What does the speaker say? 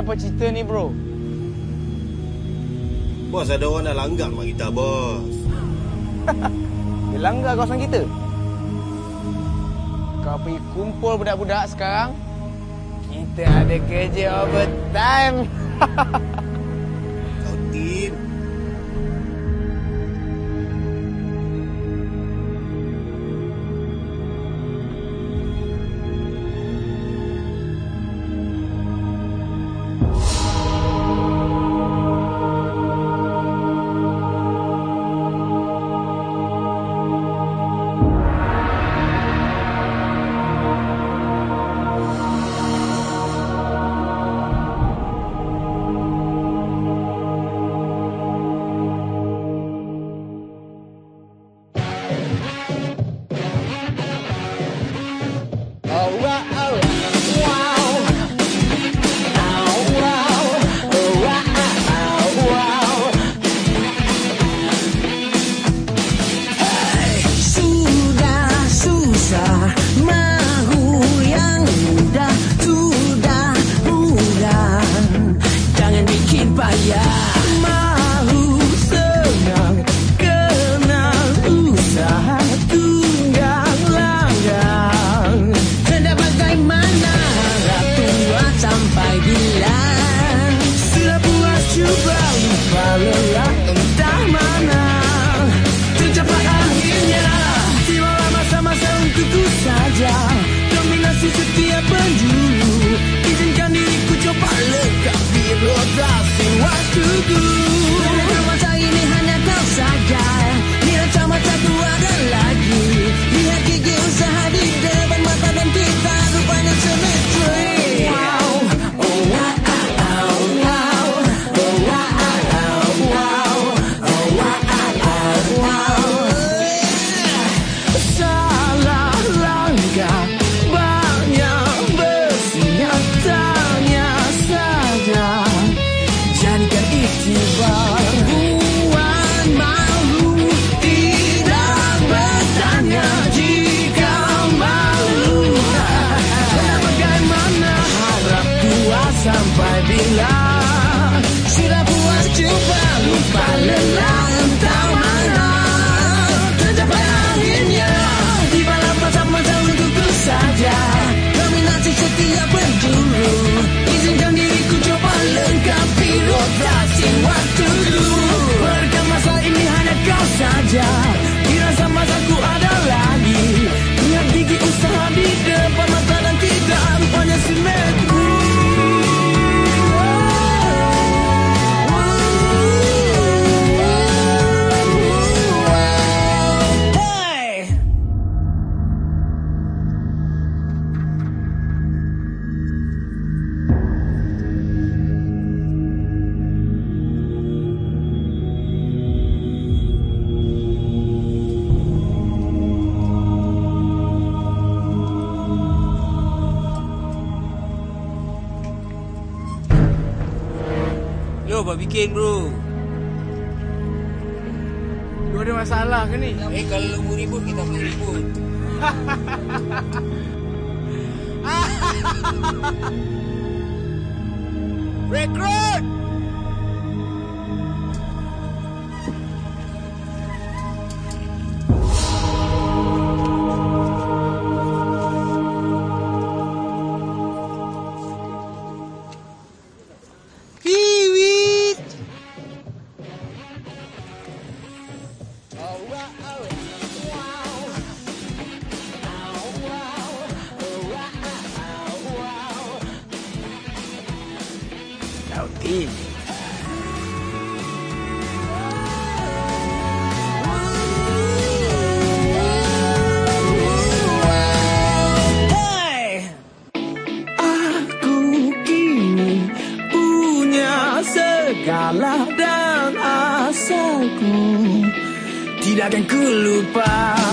apa cerita ni bro? Bos ada orang nak langgar mak kita bos. Dia langgar kawasan kita? Kau pergi kumpul budak-budak sekarang. Kita ada kerja overtime. tunggu Berkat masa ini hanya kau saja. Bro, buat bikin bro. Lu ada masalah ke ni? Eh, kalau lu mau ribut, kita mau ribut. Recruit! Tim. Kalah dan asalku. Tidak akan kulupa lupa.